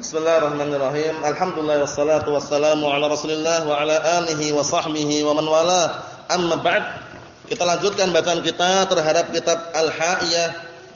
Bismillahirrahmanirrahim. Alhamdulillah wassalatu wassalamu ala Rasulillah wa ala alihi wa sahbihi wa man wala. Amma ba'd. Kita lanjutkan bacaan kita terhadap kitab Al-Ha'iyah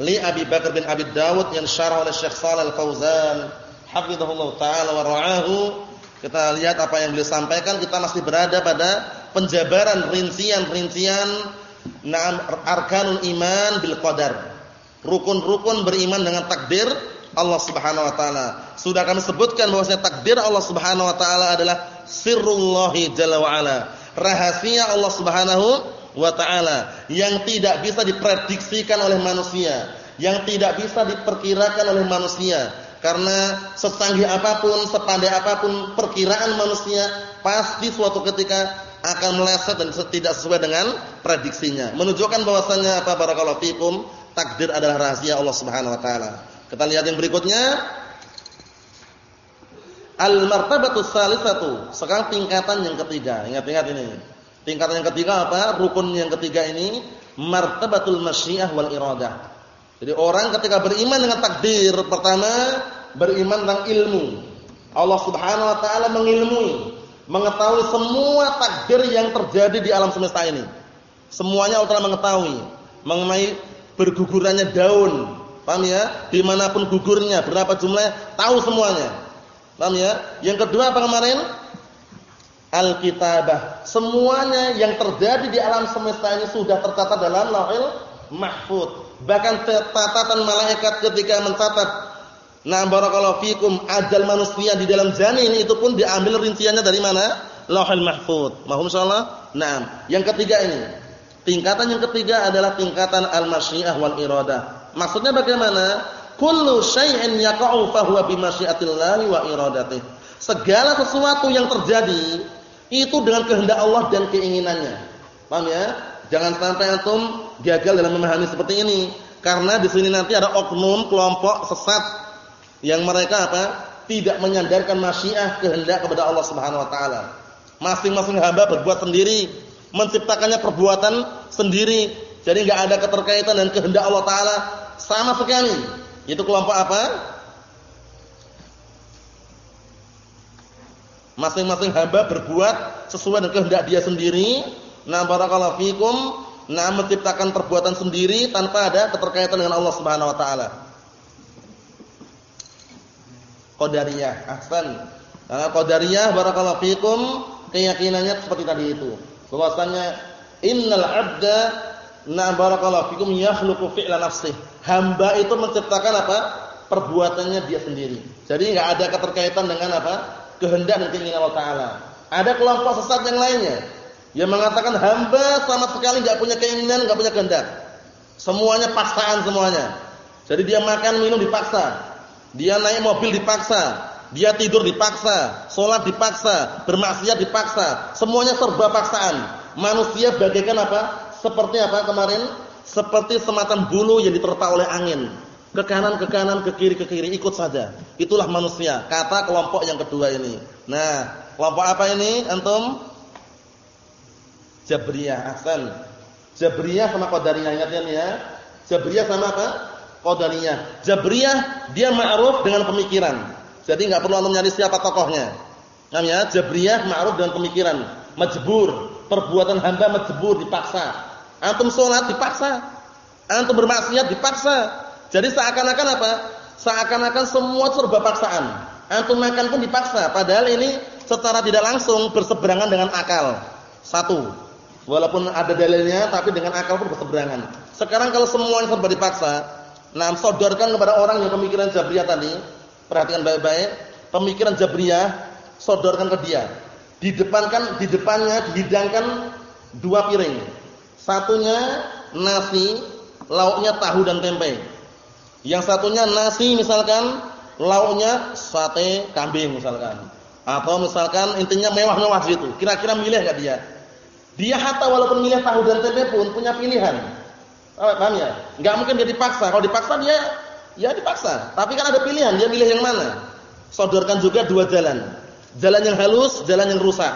li Abi Bakar bin Abi Dawud yang syarah oleh Syekh Shalal Al-Fauzan, hafizahullah taala wa ra'ahu. Kita lihat apa yang beliau sampaikan, kita masih berada pada penjabaran rincian-rincian na'am arkanul iman bil qadar. Rukun-rukun beriman dengan takdir Allah Subhanahu wa taala. Sudah kami sebutkan bahwasanya takdir Allah Subhanahu wa taala adalah sirrullahi jalla wa ala. Rahasia Allah Subhanahu wa taala yang tidak bisa diprediksikan oleh manusia, yang tidak bisa diperkirakan oleh manusia. Karena secanggih apa pun, sepandai apa pun perkiraan manusia, pasti suatu ketika akan meleset dan tidak sesuai dengan prediksinya. Menunjukkan bahwasanya apa barakallahu fikum, takdir adalah rahasia Allah Subhanahu wa taala. Kita lihat yang berikutnya. Al-martabatu salisatu. Sekarang tingkatan yang ketiga. Ingat-ingat ini. Tingkatan yang ketiga apa? Rukun yang ketiga ini martabatul masyiah wal iradah. Jadi orang ketika beriman dengan takdir, pertama beriman tentang ilmu. Allah Subhanahu wa taala mengilmui, mengetahui semua takdir yang terjadi di alam semesta ini. Semuanya Allah telah mengetahui mengenai bergugurannya daun, Paham ya? Di mana pun gugurnya, berapa jumlahnya, tahu semuanya. Paham ya? Yang kedua apa kemarin? Al-kitabah. Semuanya yang terjadi di alam semesta ini sudah tercatat dalam lauhil mahfud. Bahkan catatan malaikat ketika mencatat Nah barakallahu fikum ajal manusia di dalam janin itu pun diambil rinciannya dari mana? Lauhil mahfud. Mahum insyaallah? Nah, yang ketiga ini. Tingkatan yang ketiga adalah tingkatan al-masyiah wal iradah. Maksudnya bagaimana? Kullu syai'in yaqa'u fa huwa bi masyiatillahi wa iradatih. Segala sesuatu yang terjadi itu dengan kehendak Allah dan keinginannya. Paham ya? Jangan sampai antum gagal dalam memahami seperti ini. Karena di sini nanti ada oknum kelompok sesat yang mereka apa? Tidak menyandarkan masyiah kehendak kepada Allah Subhanahu wa taala. Masing-masing hamba berbuat sendiri, menciptakannya perbuatan sendiri. Jadi enggak ada keterkaitan dengan kehendak Allah taala sama sekali. Itu kelompok apa? Masing-masing hamba berbuat sesuai dengan kehendak dia sendiri. Nah, barakallahu fikum, nah menciptakan perbuatan sendiri tanpa ada keterkaitan dengan Allah Subhanahu wa taala. Qadariyah, ahsan. Nah, qadariyah barakallahu fikum keyakinannya seperti tadi itu. Bahwasanya innal 'abda na barakallahu fikum yakhluqu fi'la nafsihi hamba itu menciptakan apa? perbuatannya dia sendiri. Jadi enggak ada keterkaitan dengan apa? kehendak dan keinginan Allah taala. Ada kelompok sesat yang lainnya yang mengatakan hamba sama sekali enggak punya keinginan, enggak punya kehendak. Semuanya paksaan semuanya. Jadi dia makan minum dipaksa. Dia naik mobil dipaksa. Dia tidur dipaksa, sholat dipaksa, bermaksiat dipaksa. Semuanya serba paksaan. Manusia bagaikan apa? Seperti apa kemarin? seperti semacam bulu yang diterpa oleh angin. Ke kanan, ke kanan, ke kiri, ke kiri, ikut saja. Itulah manusia. Kata kelompok yang kedua ini. Nah, kelompok apa ini? Antum? Jabriyah, Hasan. Jabriyah sama Qadariyah, ingat ya? Jabriyah sama apa? Qadariyah. Jabriyah dia ma'ruf dengan pemikiran. Jadi enggak perlu antum nyari siapa tokohnya. Namanya Jabriyah ma'ruf dengan pemikiran. Majbur, perbuatan hamba majbur dipaksa. Antum sholat dipaksa. Antum bermaksiat dipaksa. Jadi seakan-akan apa? Seakan-akan semua serba paksaan. Antum makan pun dipaksa. Padahal ini secara tidak langsung berseberangan dengan akal. Satu. Walaupun ada dalilnya, tapi dengan akal pun berseberangan. Sekarang kalau semuanya serba dipaksa, nah sodorkan kepada orang yang pemikiran Jabriyah tadi, perhatikan baik-baik, pemikiran Jabriyah, sodorkan ke dia. Di depankan, di depannya dihidangkan dua piring Satunya nasi, lauknya tahu dan tempe. Yang satunya nasi misalkan, lauknya sate kambing misalkan. Atau misalkan intinya mewah-mewah gitu. Kira-kira milih enggak dia? Dia hatta walaupun milih tahu dan tempe pun punya pilihan. Oh, paham ya? Enggak mungkin dia dipaksa. Kalau dipaksa dia ya dipaksa. Tapi kan ada pilihan, dia milih yang mana? Sodorkan juga dua jalan. Jalan yang halus, jalan yang rusak.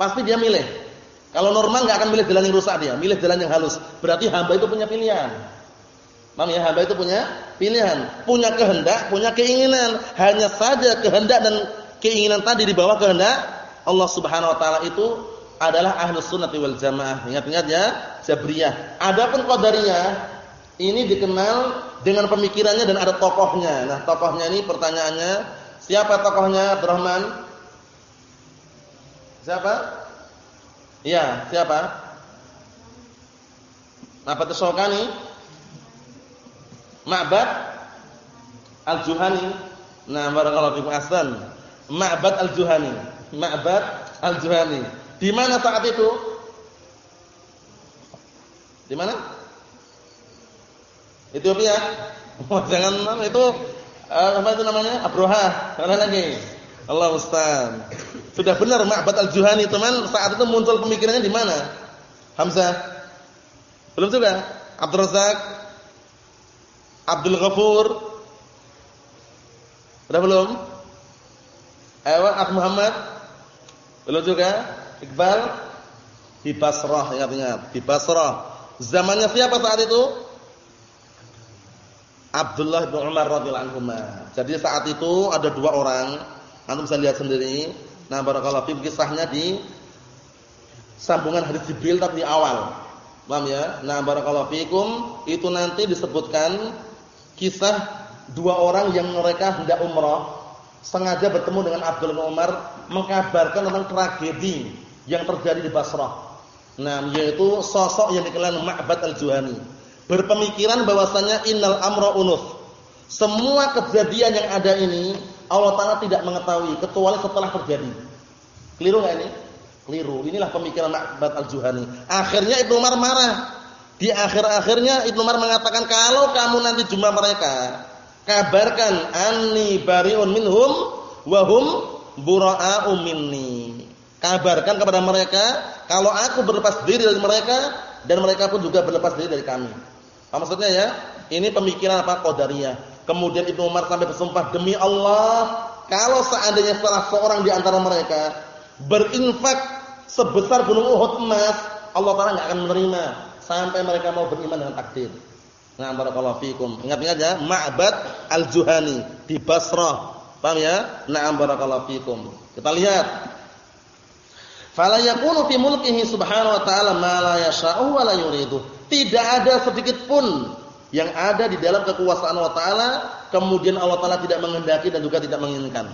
Pasti dia milih. Kalau normal nggak akan milih jalan yang rusak dia, milih jalan yang halus. Berarti hamba itu punya pilihan. Paham ya? Hamba itu punya pilihan, punya kehendak, punya keinginan. Hanya saja kehendak dan keinginan tadi di bawah kehendak Allah Subhanahu wa taala itu adalah ahlus sunnah wal jamaah. Ingat-ingat ya, Jabriyah. Adapun Qadariyah ini dikenal dengan pemikirannya dan ada tokohnya. Nah, tokohnya ini pertanyaannya, siapa tokohnya Abdurrahman? Siapa? Iya, siapa? Apa Syaukani? Ma'bad Al-Juhani. Nah, barakallahu fikum aslan. Ma'bad Al-Juhani. Ma'bad Al-Juhani. Di mana saat itu? Di mana? Ethiopia. Oh, jangan itu uh, apa itu namanya? Abroha. Mana lagi? Allah Ustaz. Sudah benar Ma'bad Al-Juhani teman saat itu muncul pemikirannya di mana? Hamzah. Belum juga? Abdul Razak. Abdul Ghafur. Sudah belum? Ayo Abu Muhammad. Belum juga? Iqbal di Basrah, ingat-ingat, di Basrah. Zamannya siapa saat itu? Abdullah bin Umar radhiyallahu anhu. Jadi saat itu ada dua orang Antum bisa lihat sendiri. Nah, barakallahu fiikum kisahnya di sambungan hadis Jibril tapi di awal. Paham ya? Nah, barakallahu fiikum itu nanti disebutkan kisah dua orang yang mereka hendak umrah sengaja bertemu dengan Abdul Umar mengkabarkan tentang tragedi yang terjadi di Basrah. Nah, yaitu sosok yang dikenal Ma'bad al-Juhani. Berpemikiran bahwasanya innal amra unuf. Semua kejadian yang ada ini Allah Taala tidak mengetahui kecuali setelah terjadi. Keliru enggak ini? Keliru. Inilah pemikiran Ma'bad Al-Juhani. Akhirnya Ibnu Umar marah. Di akhir-akhirnya Ibnu Umar mengatakan kalau kamu nanti jumpa mereka, kabarkan anni bariun minhum wa hum bura'u minni. Kabarkan kepada mereka kalau aku berlepas diri dari mereka dan mereka pun juga berlepas diri dari kami. Apa maksudnya ya? Ini pemikiran apa? Qadariyah. Kemudian Ibnu Umar sampai bersumpah demi Allah, kalau seandainya salah seorang di antara mereka berinfak sebesar gunung Uhud emas, Allah Taala enggak akan menerima sampai mereka mau beriman dengan takdir. Nah, barakallahu fikum. Ingat-ingat ya, Ma'bad Al-Juhani di Basrah. Paham ya? Na'am barakallahu fikum. Kita lihat. Fala yakunu fi mulkihi subhanahu wa ta'ala ma la yasha'u wa la yuridu. Tidak ada sedikit pun yang ada di dalam kekuasaan Allah Taala, kemudian Allah Taala tidak menghendaki dan juga tidak menginginkan.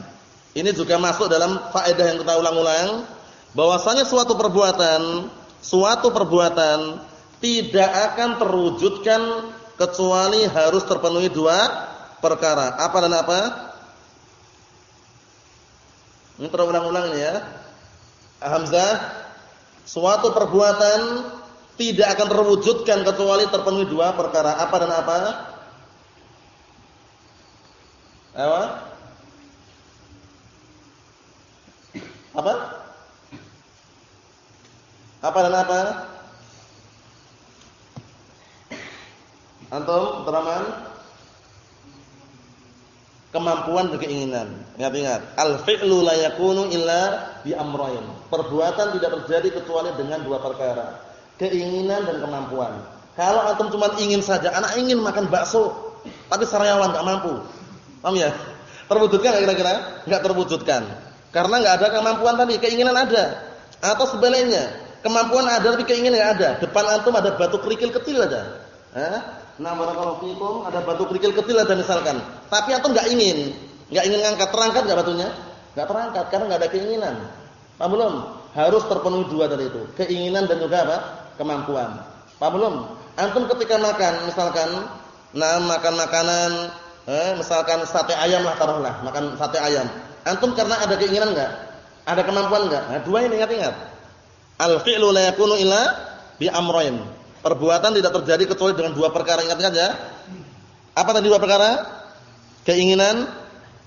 Ini juga masuk dalam faedah yang kita ulang-ulang, bahwasanya suatu perbuatan, suatu perbuatan tidak akan terwujudkan kecuali harus terpenuhi dua perkara. Apa dan apa? Ini terulang-ulang ini ya. Hamzah, suatu perbuatan tidak akan terwujudkan kecuali terpenuhi dua perkara. Apa dan apa? Apa? Apa? Apa dan apa? Antum, Teraman? Kemampuan dan keinginan. Ingat-ingat, al-fi'lu la yakunu illa bi amrayn. Perbuatan tidak terjadi kecuali dengan dua perkara keinginan dan kemampuan. Kalau antum cuma ingin saja, anak ingin makan bakso, tapi sariawan enggak mampu. Paham ya? Terwujudkan enggak kira-kira? Enggak terwujudkan. Karena enggak ada kemampuan tadi, keinginan ada. Atau sebaliknya, kemampuan ada tapi keinginan enggak ada. Depan antum ada batu kerikil kecil aja. Hah? Nah, barakallahu fikum, ada batu kerikil kecil ada misalkan. Tapi antum enggak ingin, enggak ingin ngangkat, terangkat enggak batunya? Enggak terangkat karena enggak ada keinginan. Paham belum? Harus terpenuhi dua tadi itu, keinginan dan juga apa? Kemampuan. Paham belum? Antum ketika makan misalkan nah makan makanan eh, misalkan sate ayam lah taruhlah, makan sate ayam. Antum karena ada keinginan enggak? Ada kemampuan enggak? Nah, dua ini ingat-ingat. Al-fi'lu la yakunu illa bi amrayn. Perbuatan tidak terjadi kecuali dengan dua perkara ingat-ingat ya. Apa tadi dua perkara? Keinginan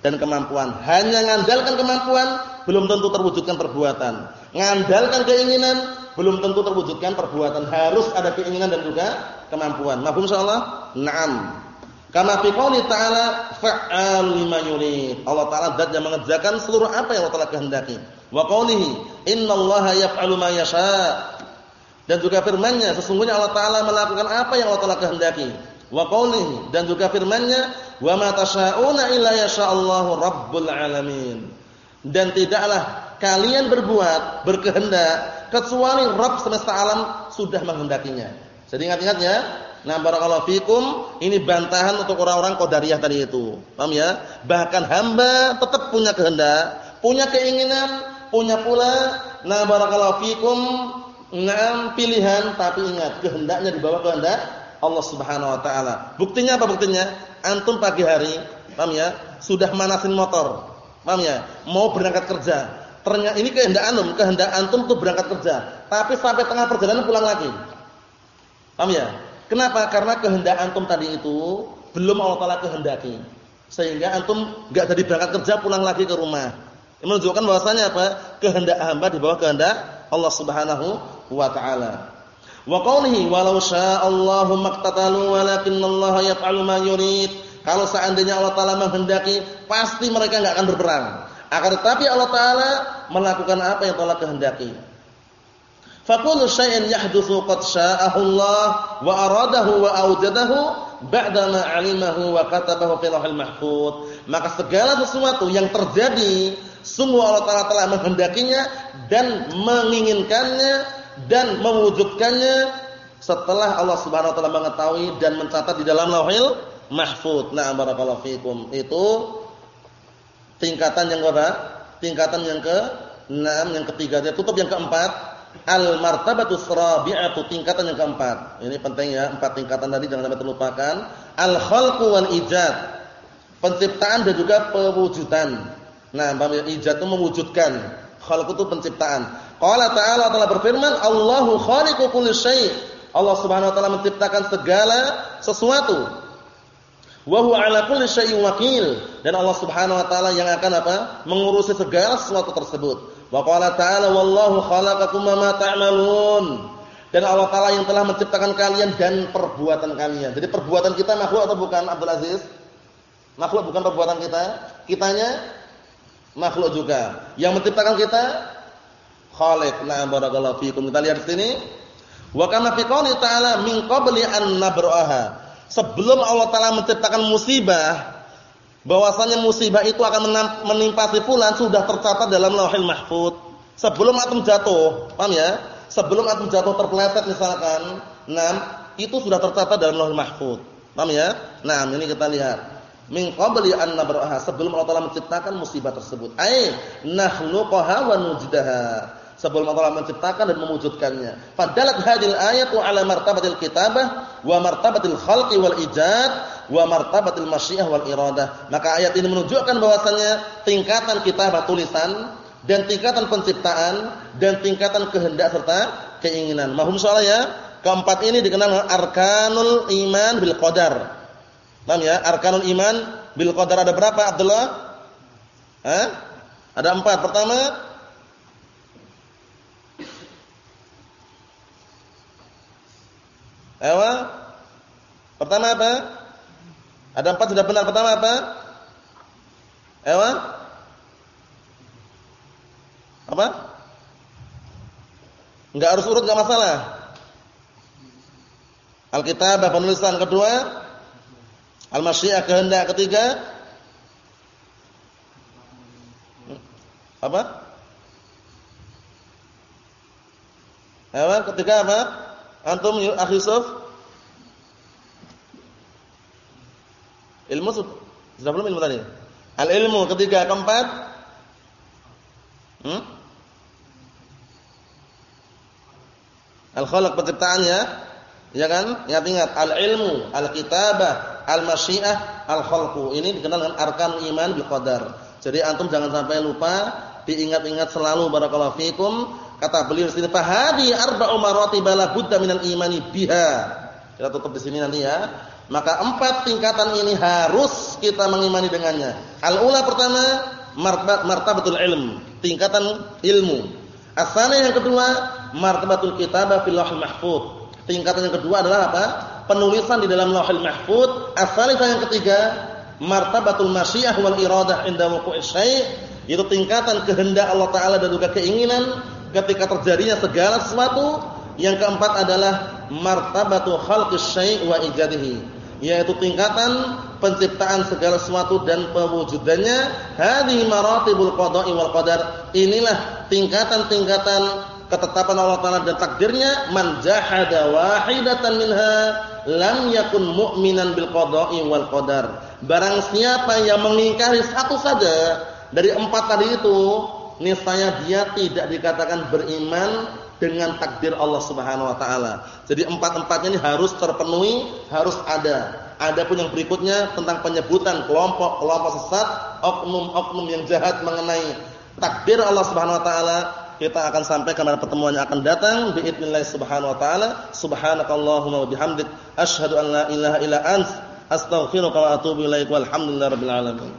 dan kemampuan. Hanya ngandalkan kemampuan belum tentu terwujudkan perbuatan. Ngandalkan keinginan belum tentu terwujudkan perbuatan. Harus ada keinginan dan juga kemampuan. Mafhum insyaallah? Naam. Karena fi qouli ta'ala fa'al lima yurid. Allah Ta'ala zat yang mengerjakan seluruh apa yang Allah Ta'ala kehendaki. Wa qoulihi innallaha yaf'alu ma yasha. Dan juga firman-Nya sesungguhnya Allah Ta'ala melakukan apa yang Allah Ta'ala kehendaki. Wa qawlihi dan juga firman-Nya, "Wa ma tasyauna illa yasha'allahu rabbul alamin." Dan tidaklah kalian berbuat, berkehendak kecuali Rabb semesta alam sudah menghendakinya. Jadi ingat-ingat ya. Nah, barakallahu fikum, ini bantahan untuk orang-orang qadariyah tadi itu. Paham ya? Bahkan hamba tetap punya kehendak, punya keinginan, punya pula nah barakallahu fikum, nah pilihan tapi ingat kehendaknya di bawah kehendak Allah Subhanahu wa taala. Buktinya apa buktinya? Antum pagi hari, paham ya? Sudah manasin motor. Paham ya? Mau berangkat kerja. Ternyata ini kehendak antum, kehendak antum tuh berangkat kerja, tapi sampai tengah perjalanan pulang lagi. Paham ya? Kenapa? Karena kehendak antum tadi itu belum Allah Taala kehendaki. Sehingga antum enggak jadi berangkat kerja pulang lagi ke rumah. Ini menunjukkan bahwasanya apa? Kehendak hamba di bawah kehendak Allah Subhanahu wa taala. Wa qawlihi walau sya'allahu maqtatalu walakinallaha yaf'alu ma yurid. Kalau seandainya Allah taala menghendaki, pasti mereka enggak akan berperang. Akan tetapi Allah taala melakukan apa yang Allah kehendaki. Fakullu syai'in yahdutsu qad sya'ahu wa aradahu wa awjadahu ba'da ma 'alimahu wa katabahu fil lauhil mahfuz. Maka segala sesuatu yang terjadi sungguh Allah Taala telah menghendakinya dan menginginkannya dan mewujudkannya setelah Allah Subhanahu wa taala mengetahui dan mencatat di dalam Lauhil Mahfuz. Nah, barakallahu fikum. Itu tingkatan yang berapa? Tingkatan yang ke-6, yang ketiga. Dia tutup yang keempat Al martabatus rabi'atu tingkatan yang keempat. Ini penting ya, empat tingkatan tadi jangan sampai terlupakan. Al khalqu wal ijad. Penciptaan dan juga pewujudan. Nah, ijad itu mewujudkan. Khalqu itu penciptaan. Qala ta'ala telah berfirman, "Allahu khaliqu kulli syai'." Allah Subhanahu wa taala menciptakan segala sesuatu. Wa huwa 'ala kulli syai'in wakil. Dan Allah Subhanahu wa taala yang akan apa? Mengurusi segala sesuatu tersebut. Wa qala ta'ala wallahu khalaqakum ma ta'malun. Dan Allah Taala yang telah menciptakan kalian dan perbuatan kalian. Jadi perbuatan kita makhluk atau bukan Abdul Aziz? Makhluk bukan perbuatan kita. Kitanya makhluk juga. Yang menciptakan kita Khaliq. Nah, barakallahu fiikum. Kita lihat sini. Wa kama fi qouli ta'ala min qabli an nabraha. Sebelum Allah Taala menciptakan musibah, bahwasanya musibah itu akan menimpa si fulan sudah tercatat dalam Lauhil Mahfuz. Sebelum atom jatuh, paham ya? Sebelum atom jatuh terpeleset misalkan, enam itu sudah tercatat dalam Lauhil Mahfuz. Paham ya? Nah, ini kita lihat. Min qabli an nabraha sebelum Allah Taala menciptakan musibah tersebut. Ai nakhluqaha wa nujdaha sebelum Allah menciptakan dan mewujudkannya. Fadalat hadil ayatu ala martabatil kitabah wa martabatil khalqi wal ijad wa martabatil masyiah wal iradah. Maka ayat ini menunjukkan bahwasannya tingkatan kitabah tulisan dan tingkatan penciptaan dan tingkatan kehendak serta keinginan. Mahum soalnya ya? Keempat ini dikenal arkanul iman bil qadar. Paham ya? Arkanul iman bil qadar ada berapa Abdullah? Hah? Ada empat. Pertama, Ewa? Pertama apa? Ada empat sudah benar. Pertama apa? Ewa? Apa? Enggak harus urut enggak masalah. Alkitabah penulisan kedua, al-masyiah kehendak ketiga. Apa? Ewa ketiga apa? Antum akhi Yusuf? Ilmu sudah belum ilmu tadi? Al ilmu ketiga keempat? Hmm? Al khalaq penciptaannya, ya kan? Ingat-ingat al ilmu, al kitabah, al masyiah, al khalqu. Ini dikenal dengan arkan iman bil qadar. Jadi antum jangan sampai lupa, diingat-ingat selalu barakallahu fikum Kata beliau di sini fahadi arba'u maratib la budda minal imani biha. Kita tutup di sini nanti ya. Maka empat tingkatan ini harus kita mengimani dengannya. Al-ula pertama martabat martabatul ilm, tingkatan ilmu. Asana yang kedua martabatul kitabah fil lauhil mahfuz. Tingkatan yang kedua adalah apa? Penulisan di dalam lauhil mahfuz. Asalisah yang ketiga martabatul masyiah wal iradah inda wuqu'i syai' itu tingkatan kehendak Allah taala dan juga keinginan ketika terjadinya segala sesuatu. Yang keempat adalah martabatu khalqis syai' wa ijadihi. yaitu tingkatan penciptaan segala sesuatu dan pewujudannya hadhi maratibul qada'i wal qadar inilah tingkatan-tingkatan ketetapan Allah Taala dan takdirnya man jahada wahidatan minha lam yakun mu'minan bil qada'i wal qadar barang siapa yang mengingkari satu saja dari empat tadi itu niscaya dia tidak dikatakan beriman dengan takdir Allah Subhanahu wa taala. Jadi empat-empatnya ini harus terpenuhi, harus ada. Adapun yang berikutnya tentang penyebutan kelompok-kelompok sesat, oknum-oknum yang jahat mengenai takdir Allah Subhanahu wa taala. Kita akan sampaikan pada pertemuan yang akan datang. Biidznillah subhanahu wa taala. Subhanakallahumma wa bihamdik. Asyhadu an la ilaha illa ant, astaghfiruka wa atuubu ilaika, walhamdulillahi rabbil alamin.